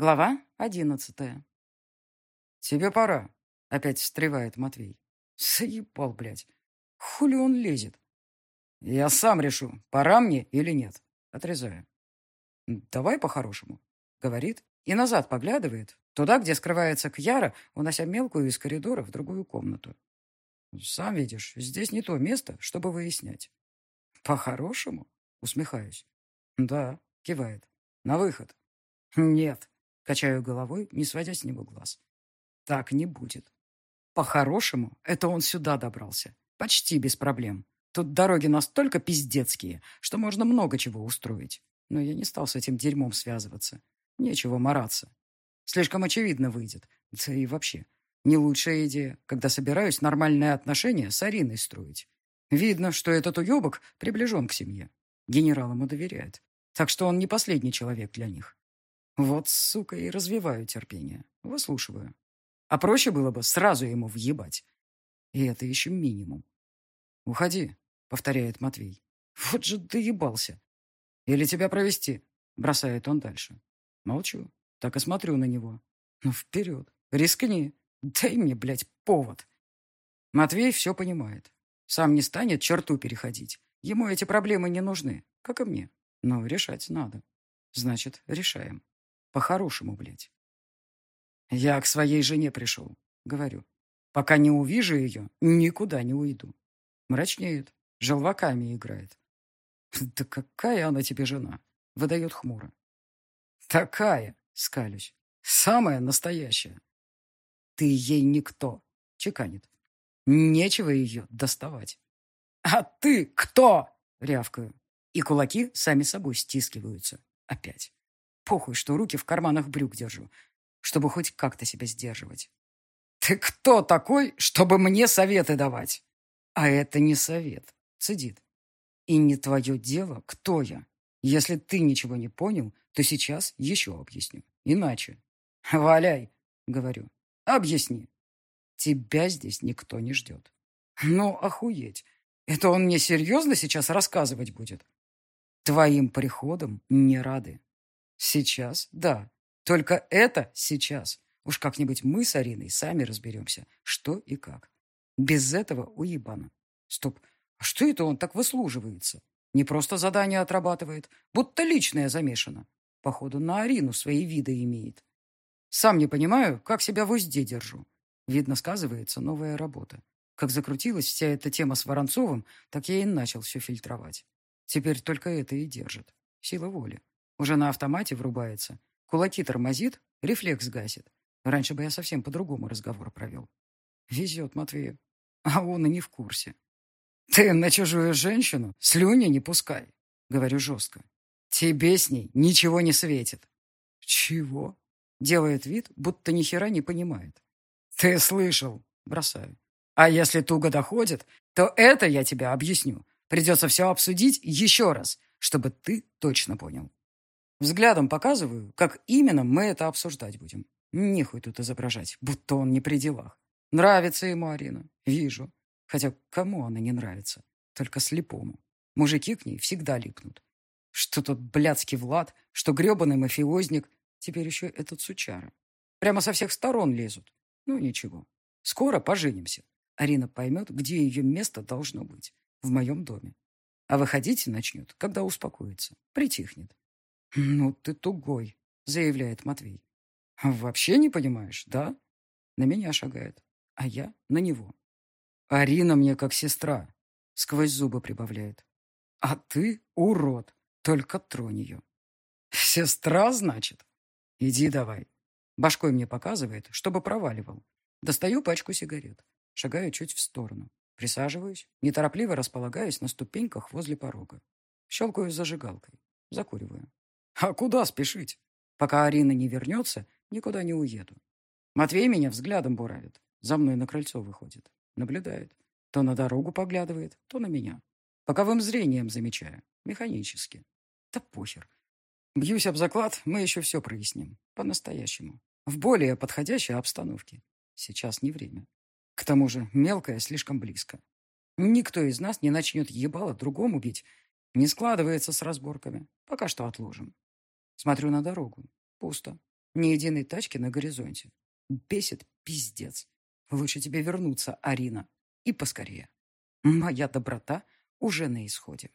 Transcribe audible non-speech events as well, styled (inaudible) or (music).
Глава одиннадцатая. «Тебе пора», — опять встревает Матвей. «Заебал, блядь. Хули он лезет?» «Я сам решу, пора мне или нет». Отрезаю. «Давай по-хорошему», — говорит и назад поглядывает, туда, где скрывается Кьяра, унося мелкую из коридора в другую комнату. «Сам видишь, здесь не то место, чтобы выяснять». «По-хорошему?» — усмехаюсь. «Да», — кивает. «На выход». «Нет», — качаю головой, не сводя с него глаз. «Так не будет. По-хорошему, это он сюда добрался. Почти без проблем. Тут дороги настолько пиздецкие, что можно много чего устроить. Но я не стал с этим дерьмом связываться. Нечего мараться. Слишком очевидно выйдет. Да и вообще, не лучшая идея, когда собираюсь нормальные отношения с Ариной строить. Видно, что этот уебок приближен к семье. Генерал ему доверяет. Так что он не последний человек для них. Вот, сука, и развиваю терпение. Выслушиваю. А проще было бы сразу ему въебать. И это еще минимум. «Уходи», — повторяет Матвей. «Вот же доебался». «Или тебя провести», — бросает он дальше. Молчу. Так и смотрю на него. Ну, вперед. Рискни. Дай мне, блядь, повод. Матвей все понимает. Сам не станет черту переходить. Ему эти проблемы не нужны, как и мне. Но решать надо. Значит, решаем. По-хорошему, блядь. Я к своей жене пришел, говорю. Пока не увижу ее, никуда не уйду. Мрачнеет, желваками играет. (laughs) Да какая она тебе жена? Выдает хмуро. Такая, скалюсь. Самая настоящая. Ты ей никто, чеканит. Нечего ее доставать. А ты кто? Рявкаю. И кулаки сами собой стискиваются. Опять. Похуй, что руки в карманах брюк держу, чтобы хоть как-то себя сдерживать. Ты кто такой, чтобы мне советы давать? А это не совет, цедит. И не твое дело, кто я. Если ты ничего не понял, то сейчас еще объясню. Иначе. Валяй, говорю. Объясни. Тебя здесь никто не ждет. Ну, охуеть. Это он мне серьезно сейчас рассказывать будет? Твоим приходом не рады. Сейчас, да. Только это сейчас. Уж как-нибудь мы с Ариной сами разберемся, что и как. Без этого уебана. Стоп, а что это он так выслуживается? Не просто задание отрабатывает, будто личное замешано. Походу, на Арину свои виды имеет. Сам не понимаю, как себя в узде держу. Видно, сказывается новая работа. Как закрутилась вся эта тема с Воронцовым, так я и начал все фильтровать. Теперь только это и держит. Сила воли. Уже на автомате врубается. Кулаки тормозит, рефлекс гасит. Раньше бы я совсем по-другому разговор провел. Везет Матвею. А он и не в курсе. «Ты на чужую женщину слюни не пускай», — говорю жестко. «Тебе с ней ничего не светит». «Чего?» — делает вид, будто ни хера не понимает. «Ты слышал?» — бросаю. «А если туго доходит, то это я тебе объясню. Придется все обсудить еще раз, чтобы ты точно понял». Взглядом показываю, как именно мы это обсуждать будем. Нехуй тут изображать, будто он не при делах. Нравится ему Арина. Вижу. Хотя кому она не нравится? Только слепому. Мужики к ней всегда липнут. Что тот блядский Влад, что гребаный мафиозник, теперь еще этот сучара. Прямо со всех сторон лезут. Ну, ничего. Скоро поженимся. Арина поймет, где ее место должно быть. В моем доме. А выходить начнет, когда успокоится. Притихнет. «Ну ты тугой», — заявляет Матвей. «Вообще не понимаешь, да?» На меня шагает, а я на него. Арина мне как сестра, сквозь зубы прибавляет. А ты урод, только тронь ее. Сестра, значит? Иди давай. Башкой мне показывает, чтобы проваливал. Достаю пачку сигарет. Шагаю чуть в сторону. Присаживаюсь, неторопливо располагаюсь на ступеньках возле порога. Щелкаю зажигалкой. Закуриваю. А куда спешить? Пока Арина не вернется, никуда не уеду. Матвей меня взглядом буравит. За мной на крыльцо выходит. Наблюдает. То на дорогу поглядывает, то на меня. Боковым зрением замечаю. Механически. Да похер. Бьюсь об заклад, мы еще все проясним. По-настоящему. В более подходящей обстановке. Сейчас не время. К тому же мелкое слишком близко. Никто из нас не начнет ебало другому бить. Не складывается с разборками. Пока что отложим. Смотрю на дорогу. Пусто. Ни единой тачки на горизонте. Бесит пиздец. Лучше тебе вернуться, Арина. И поскорее. Моя доброта уже на исходе.